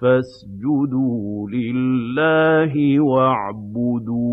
فَاسْجُدُوا لِلَّهِ وَاعْبُدُوا